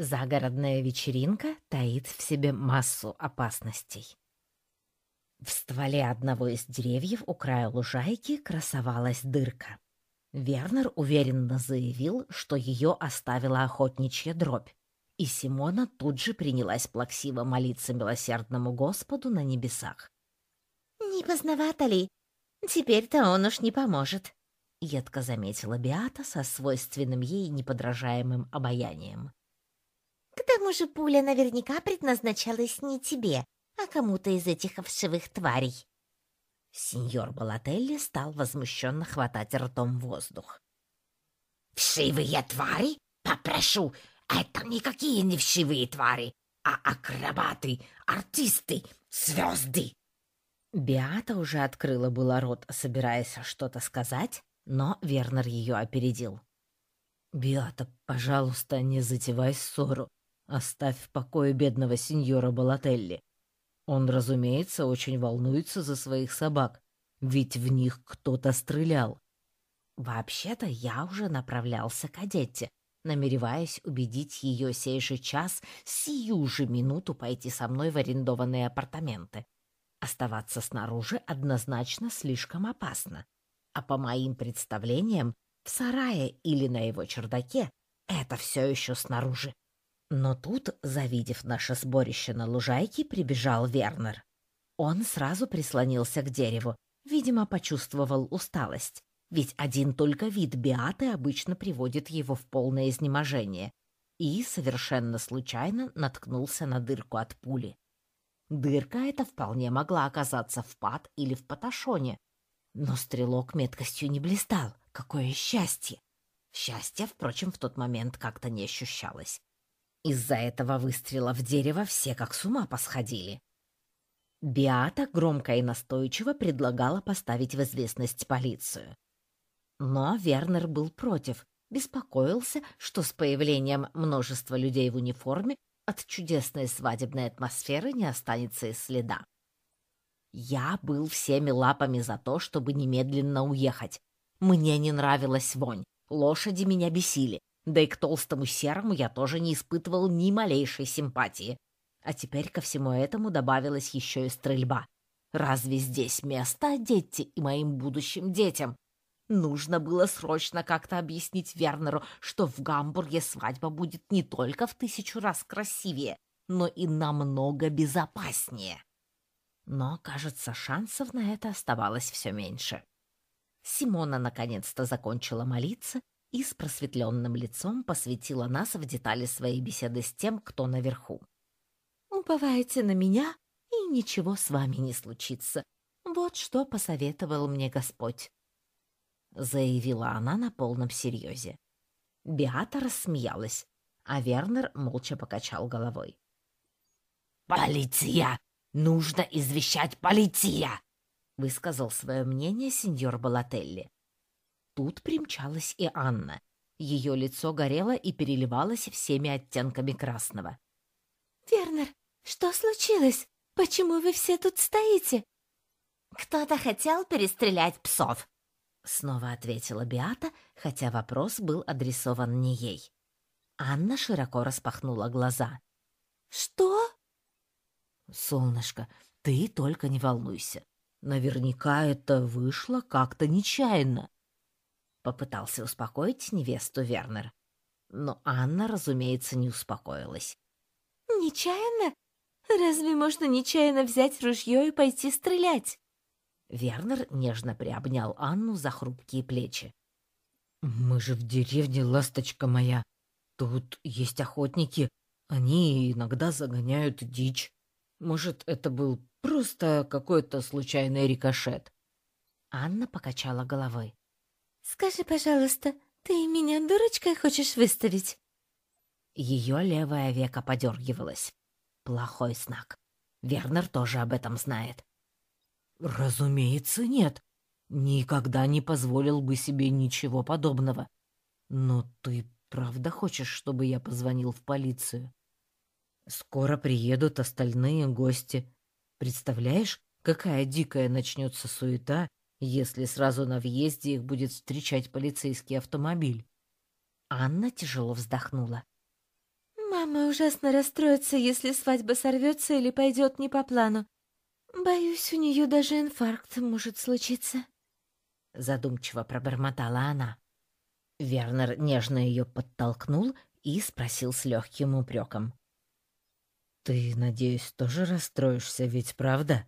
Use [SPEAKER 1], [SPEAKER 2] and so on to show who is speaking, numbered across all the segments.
[SPEAKER 1] Загородная вечеринка таит в себе массу опасностей. В стволе одного из деревьев у края лужайки красовалась дырка. Вернер уверенно заявил, что ее оставила охотничья дробь, и Симона тут же принялась плаксиво молиться милосердному Господу на небесах.
[SPEAKER 2] «Не поздновато ли? Теперь-то он уж не поможет», —
[SPEAKER 1] едко заметила Биата со свойственным ей неподражаемым обаянием.
[SPEAKER 2] «К тому же пуля наверняка предназначалась не тебе, а кому-то из этих вшивых тварей.
[SPEAKER 1] Сеньор Балателли стал возмущенно хватать ртом воздух.
[SPEAKER 3] «Вшивые твари? Попрошу, это никакие не вшивые твари, а акробаты, артисты, звезды!»
[SPEAKER 1] Биата уже открыла было рот, собираясь что-то сказать, но Вернер ее опередил. «Биата, пожалуйста, не затевай ссору. Оставь в покое бедного сеньора Балателли. Он, разумеется, очень волнуется за своих собак, ведь в них кто-то стрелял. Вообще-то я уже направлялся к Адетте, намереваясь убедить ее сей же час, сию же минуту пойти со мной в арендованные апартаменты. Оставаться снаружи однозначно слишком опасно. А по моим представлениям, в сарае или на его чердаке это все еще снаружи. Но тут, завидев наше сборище на лужайке, прибежал Вернер. Он сразу прислонился к дереву, видимо, почувствовал усталость, ведь один только вид Биаты обычно приводит его в полное изнеможение, и совершенно случайно наткнулся на дырку от пули. Дырка эта вполне могла оказаться в пад или в паташоне, но стрелок меткостью не блистал. Какое счастье! Счастье, впрочем, в тот момент как-то не ощущалось. Из-за этого выстрела в дерево все как с ума посходили. Биата громко и настойчиво предлагала поставить в известность полицию. Но Вернер был против, беспокоился, что с появлением множества людей в униформе от чудесной свадебной атмосферы не останется и следа. Я был всеми лапами за то, чтобы немедленно уехать. Мне не нравилась вонь, лошади меня бесили, да и к толстому серому я тоже не испытывал ни малейшей симпатии. А теперь ко всему этому добавилась еще и стрельба. Разве здесь место дети и моим будущим детям? Нужно было срочно как-то объяснить Вернеру, что в Гамбурге свадьба будет не только в тысячу раз красивее, но и намного безопаснее. Но, кажется, шансов на это оставалось все меньше. Симона наконец-то закончила молиться и с просветленным лицом посвятила нас в детали своей беседы с тем, кто наверху. «Уповайте на меня, и ничего с вами не случится. Вот что посоветовал мне Господь», — заявила она на полном серьезе. Биата рассмеялась, а Вернер молча покачал головой.
[SPEAKER 3] «Полиция! Нужно извещать полиция!»
[SPEAKER 1] — высказал свое мнение сеньор Балателли. Тут примчалась и Анна. Ее лицо горело и переливалось всеми оттенками красного.
[SPEAKER 2] «Вернер, что случилось? Почему вы все тут стоите?»
[SPEAKER 3] «Кто-то хотел перестрелять псов», —
[SPEAKER 1] снова ответила Биата, хотя вопрос был адресован не ей. Анна широко распахнула глаза.
[SPEAKER 2] «Что?»
[SPEAKER 1] «Солнышко, ты только не волнуйся. Наверняка это вышло как-то нечаянно. Попытался успокоить невесту Вернер. Но Анна, разумеется, не успокоилась.
[SPEAKER 2] «Нечаянно? Разве можно нечаянно взять ружье и пойти стрелять?»
[SPEAKER 1] Вернер нежно приобнял Анну за хрупкие плечи. «Мы же в деревне, ласточка моя. Тут есть охотники. Они иногда загоняют дичь. Может, это был просто какой-то случайный рикошет?» Анна покачала головой.
[SPEAKER 2] «Скажи, пожалуйста, ты меня дурочкой хочешь выставить?»
[SPEAKER 1] Ее левое веко подергивалось. Плохой знак. Вернер тоже об этом знает. «Разумеется, нет. Никогда не позволил бы себе ничего подобного. Но ты правда хочешь, чтобы я позвонил в полицию? Скоро приедут остальные гости. Представляешь, какая дикая начнется суета, если сразу на въезде их будет встречать полицейский автомобиль. Анна тяжело вздохнула.
[SPEAKER 2] Мама ужасно расстроится, если свадьба сорвется или пойдет не по плану. Боюсь, у нее даже инфаркт может случиться.
[SPEAKER 1] Задумчиво пробормотала она. Вернер нежно ее подтолкнул и спросил с легким упреком. «Ты, надеюсь, тоже расстроишься, ведь правда?»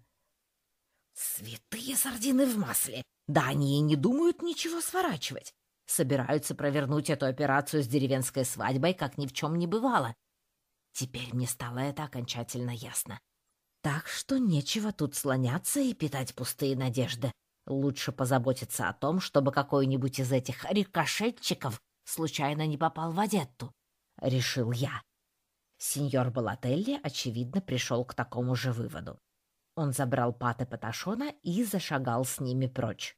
[SPEAKER 3] «Святые сардины в масле! Да они и не думают ничего сворачивать. Собираются провернуть эту операцию с деревенской свадьбой, как ни в чем не бывало. Теперь мне стало это окончательно ясно. Так что нечего тут слоняться и питать пустые надежды. Лучше позаботиться о том, чтобы какой-нибудь из этих рикошетчиков случайно не попал в Одетту, — решил я. Сеньор Балателли, очевидно, пришел к такому же выводу. Он забрал паты Паташона и зашагал с ними прочь.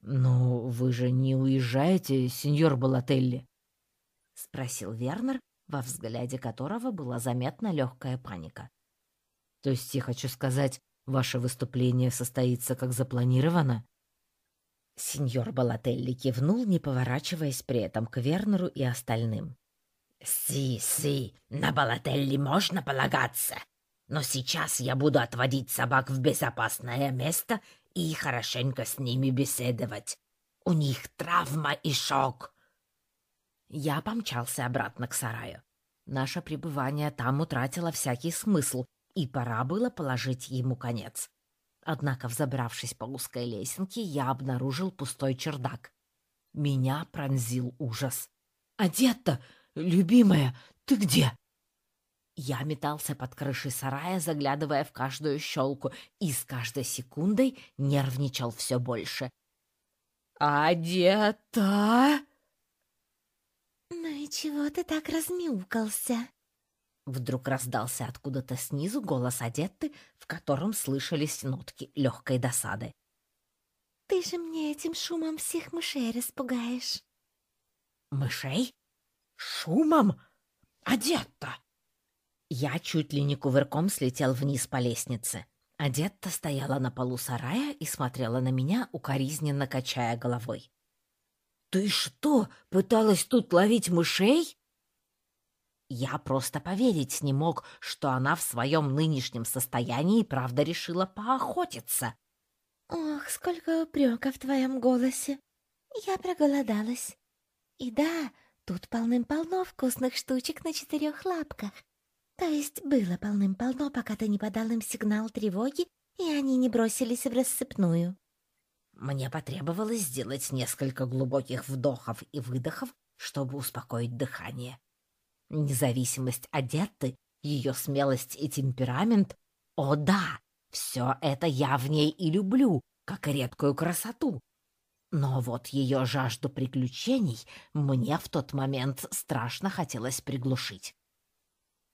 [SPEAKER 1] «Но вы же не уезжаете, сеньор Балателли?»
[SPEAKER 3] — спросил Вернер, во взгляде которого была заметна легкая паника.
[SPEAKER 1] «То есть я хочу сказать, ваше выступление состоится как запланировано?»
[SPEAKER 3] Сеньор Балателли кивнул, не поворачиваясь при этом к Вернеру и остальным. «Си, си, на Балателли можно полагаться, но сейчас я буду отводить собак в безопасное место и хорошенько с ними беседовать. У них травма и шок». Я помчался обратно к сараю. Наше пребывание там утратило всякий смысл, и пора было положить ему конец. Однако, взобравшись по узкой лесенке, я обнаружил пустой чердак. Меня пронзил ужас.
[SPEAKER 1] «Одетта, любимая, ты где?»
[SPEAKER 3] Я метался под крышей сарая, заглядывая в каждую щелку, и с каждой секундой нервничал все больше.
[SPEAKER 1] «Одетта!»
[SPEAKER 2] «Ну и чего ты так размяукался?»
[SPEAKER 3] Вдруг раздался откуда-то снизу голос Адетты, в котором слышались нотки легкой досады.
[SPEAKER 2] «Ты же мне этим шумом всех мышей распугаешь».
[SPEAKER 3] «Мышей? Шумом? Адетта!» Я чуть ли не кувырком слетел вниз по лестнице. Адетта стояла на полу сарая и смотрела на меня, укоризненно качая головой.
[SPEAKER 1] «Ты что, пыталась тут ловить мышей?»
[SPEAKER 3] Я просто поверить не мог, что она в своем нынешнем состоянии правда решила поохотиться.
[SPEAKER 2] «Ох, сколько упрека в твоем голосе! Я проголодалась. И да, тут полным-полно вкусных штучек на четырех лапках. То есть было полным-полно, пока ты не подал им сигнал тревоги, и они не бросились в рассыпную».
[SPEAKER 3] Мне потребовалось сделать несколько глубоких вдохов и выдохов, чтобы успокоить дыхание. Независимость Адетты, ее смелость и темперамент — о да, все это я в ней и люблю, как и редкую красоту. Но вот ее жажду приключений мне в тот момент страшно хотелось приглушить.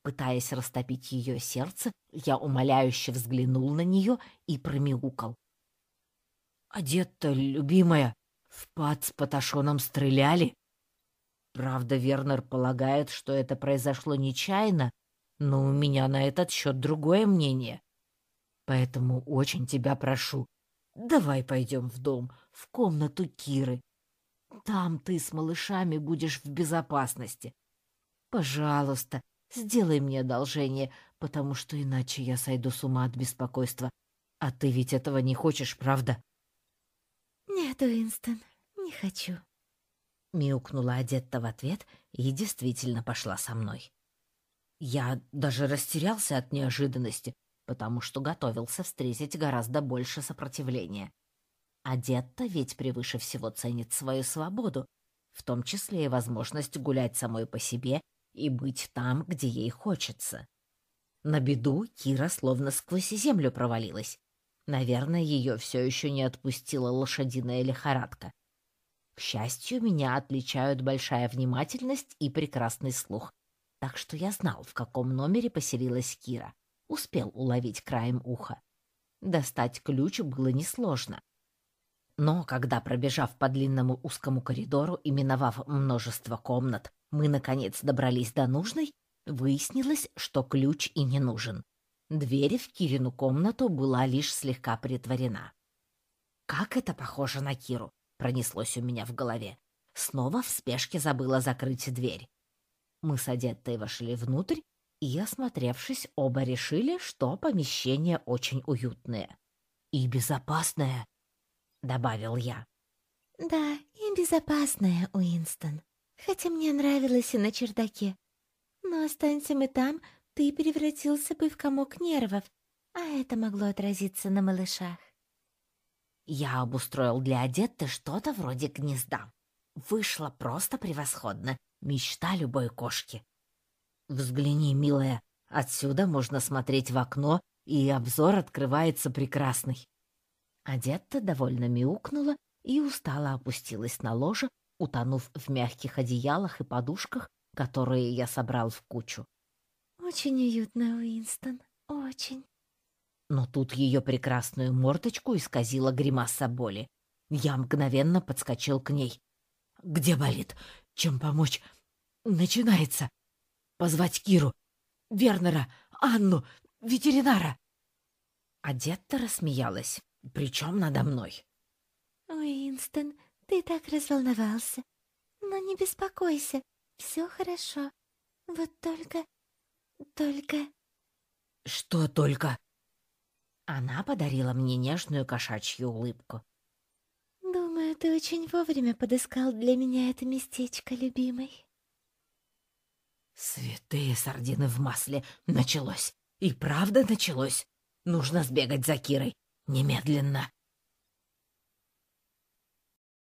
[SPEAKER 3] Пытаясь растопить ее сердце, я умоляюще взглянул на нее и промяукал.
[SPEAKER 1] «Одетта, любимая, в пад с Паташоном стреляли?» Правда, Вернер полагает, что это произошло нечаянно, но у меня на этот счет другое мнение. Поэтому очень тебя прошу, давай пойдем в дом, в комнату Киры. Там ты с малышами будешь в безопасности. Пожалуйста, сделай мне одолжение, потому что иначе я сойду с ума от беспокойства. А ты ведь этого не хочешь, правда?
[SPEAKER 2] «Нет, Уинстон, не хочу», —
[SPEAKER 3] мяукнула Адетта в ответ и действительно пошла со мной. Я даже растерялся от неожиданности, потому что готовился встретить гораздо больше сопротивления. Адетта ведь превыше всего ценит свою свободу, в том числе и возможность гулять самой по себе и быть там, где ей хочется. На беду Кира словно сквозь землю провалилась. Наверное, ее все еще не отпустила лошадиная лихорадка. К счастью, меня отличают большая внимательность и прекрасный слух, так что я знал, в каком номере поселилась Кира. Успел уловить краем уха. Достать ключ было несложно. Но когда, пробежав по длинному узкому коридору и миновав множество комнат, мы, наконец, добрались до нужной, выяснилось, что ключ и не нужен. Дверь в Кирину комнату была лишь слегка притворена. «Как это похоже на Киру!» — пронеслось у меня в голове. Снова в спешке забыла закрыть дверь. Мы с Адеттой вошли внутрь, и, осмотревшись, оба решили, что помещение очень уютное. «И безопасное», — добавил я.
[SPEAKER 2] «Да, и безопасное, Уинстон. Хотя мне нравилось и на чердаке. Но останься мы там, ты превратился бы в комок нервов, а это могло отразиться на малышах.
[SPEAKER 3] Я обустроил для Адетты что-то вроде гнезда. Вышло просто превосходно. Мечта любой кошки. Взгляни, милая, отсюда можно смотреть в окно, и обзор открывается прекрасный. Адетта довольно мяукнула и устало опустилась на ложе, утонув в мягких одеялах и подушках, которые я собрал в кучу.
[SPEAKER 2] «Очень уютно, Уинстон, очень».
[SPEAKER 3] Но тут ее прекрасную мордочку исказила гримаса боли. Я мгновенно подскочил к ней. «Где болит? Чем помочь? Начинается! Позвать Киру, Вернера, Анну, ветеринара!» Адетта рассмеялась, причем надо мной.
[SPEAKER 2] «Уинстон, ты так разволновался. Но не беспокойся, все хорошо. Вот только... только...»
[SPEAKER 3] «Что только?» Она подарила мне нежную кошачью улыбку.
[SPEAKER 2] «Думаю, ты очень вовремя подыскал для меня это местечко, любимый».
[SPEAKER 3] Святые сардины в масле. Началось. И правда началось. Нужно сбегать за Кирой. Немедленно.